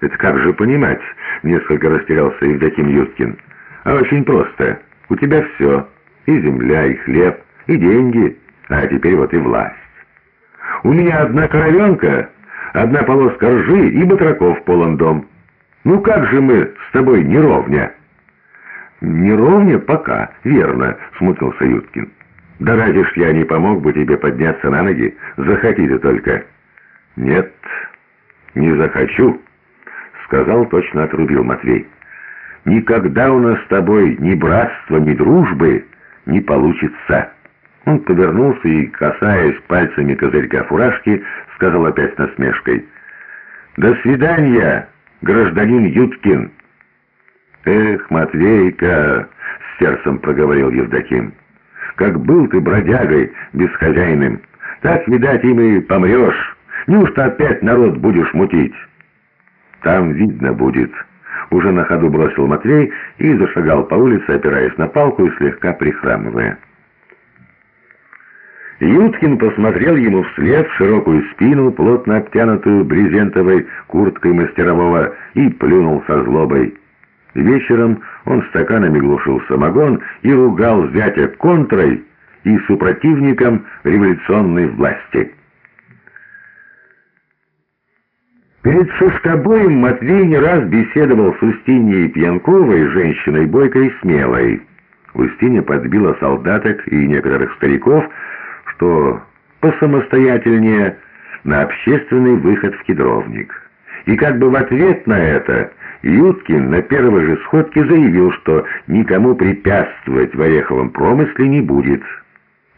Это как же понимать? Несколько растерялся Евдоким Юткин. А очень просто. У тебя все. И земля, и хлеб, и деньги, а теперь вот и власть. У меня одна коровенка, одна полоска ржи и батраков полон дом. Ну как же мы с тобой не ровня? Не ровня пока, верно, смутился Юткин. Да ради ж я не помог бы тебе подняться на ноги, захоти только. Нет, не захочу, сказал, точно отрубил Матвей. Никогда у нас с тобой ни братства, ни дружбы не получится. Он повернулся и, касаясь пальцами козырька фуражки, сказал опять насмешкой. «До свидания, гражданин Юткин!» «Эх, Матвейка!» — с сердцем проговорил Евдоким. «Как был ты бродягой бесхозяйным, так, видать, им и помрешь. Неужто опять народ будешь мутить?» «Там видно будет». Уже на ходу бросил Матвей и зашагал по улице, опираясь на палку и слегка прихрамывая. Юткин посмотрел ему вслед в широкую спину, плотно обтянутую брезентовой курткой мастерового, и плюнул со злобой. Вечером он стаканами глушил самогон и ругал зятя контрой и супротивником революционной власти. Перед шишкобоем Матвей не раз беседовал с Устиньей Пьянковой, женщиной бойкой и смелой. Устинья подбила солдаток и некоторых стариков, что посамостоятельнее на общественный выход в кедровник. И как бы в ответ на это Юткин на первой же сходке заявил, что никому препятствовать в ореховом промысле не будет.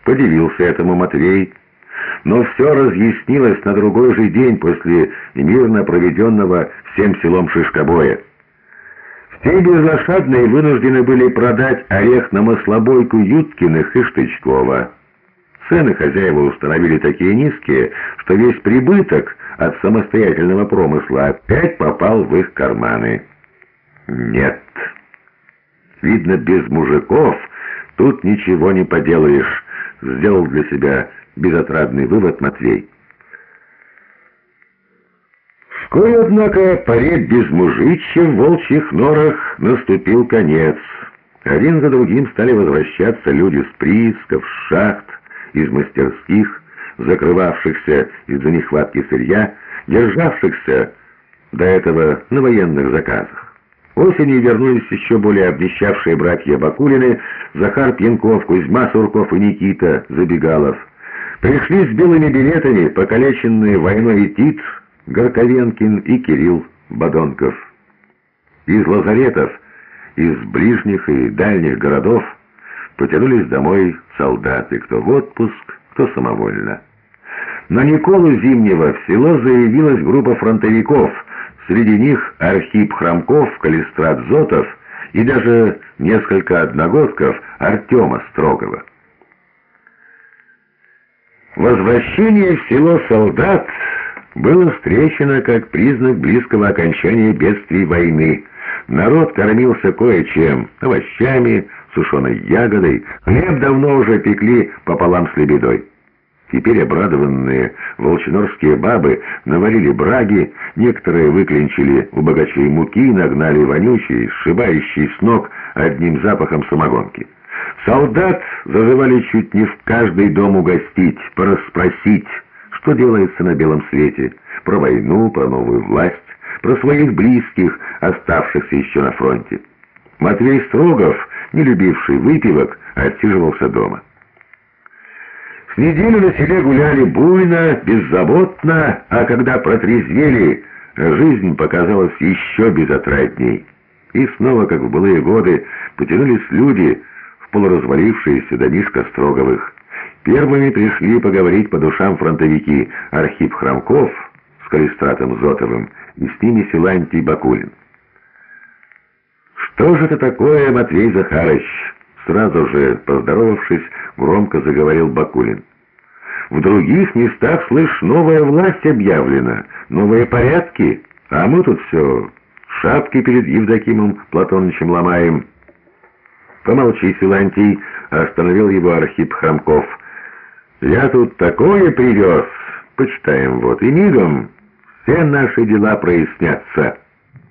Подивился этому Матвей, но все разъяснилось на другой же день после мирно проведенного всем селом Шишкобоя. Все безлошадные вынуждены были продать орех на маслобойку Юткиных и Штычкова. Цены хозяева установили такие низкие, что весь прибыток от самостоятельного промысла опять попал в их карманы. Нет. Видно, без мужиков тут ничего не поделаешь, сделал для себя безотрадный вывод Матвей. Вскоре, однако, паре без мужичья в волчьих норах наступил конец. Один за другим стали возвращаться люди с приисков, с шахт, из мастерских, закрывавшихся из-за нехватки сырья, державшихся до этого на военных заказах. Осенью вернулись еще более обнищавшие братья Бакулины, Захар Пьянков, Кузьма Сурков и Никита Забегалов. Пришли с белыми билетами покалеченные войной Тит, Горковенкин и Кирилл Бадонков. Из лазаретов, из ближних и дальних городов потянулись домой солдаты, кто в отпуск, кто самовольно. На Николу Зимнего в село заявилась группа фронтовиков, среди них Архип Хромков, Калистрат Зотов и даже несколько одногодков Артема Строгова. Возвращение в село солдат было встречено как признак близкого окончания бедствий войны. Народ кормился кое-чем, овощами, сушеной ягодой, хлеб давно уже пекли пополам с лебедой. Теперь обрадованные волчинорские бабы наварили браги, некоторые выклинчили у богачей муки и нагнали вонючий, сшибающий с ног одним запахом самогонки. Солдат зазывали чуть не в каждый дом угостить, порасспросить, что делается на белом свете, про войну, про новую власть, про своих близких, оставшихся еще на фронте. Матвей Строгов, не любивший выпивок, отсиживался дома. С неделю на селе гуляли буйно, беззаботно, а когда протрезвели, жизнь показалась еще безотрадней. И снова, как в былые годы, потянулись люди в полуразвалившиеся домишко Строговых. Первыми пришли поговорить по душам фронтовики Архип Хромков с Калистратом Зотовым и с ними Силантий Бакулин. «Что же это такое, Матвей Захарыч?» Сразу же, поздоровавшись, громко заговорил Бакулин. «В других местах, слышь, новая власть объявлена, новые порядки, а мы тут все шапки перед Евдокимом Платоновичем ломаем». «Помолчи, Силантий», — остановил его Архип Хромков. «Я тут такое привез, почитаем вот, и мигом все наши дела прояснятся».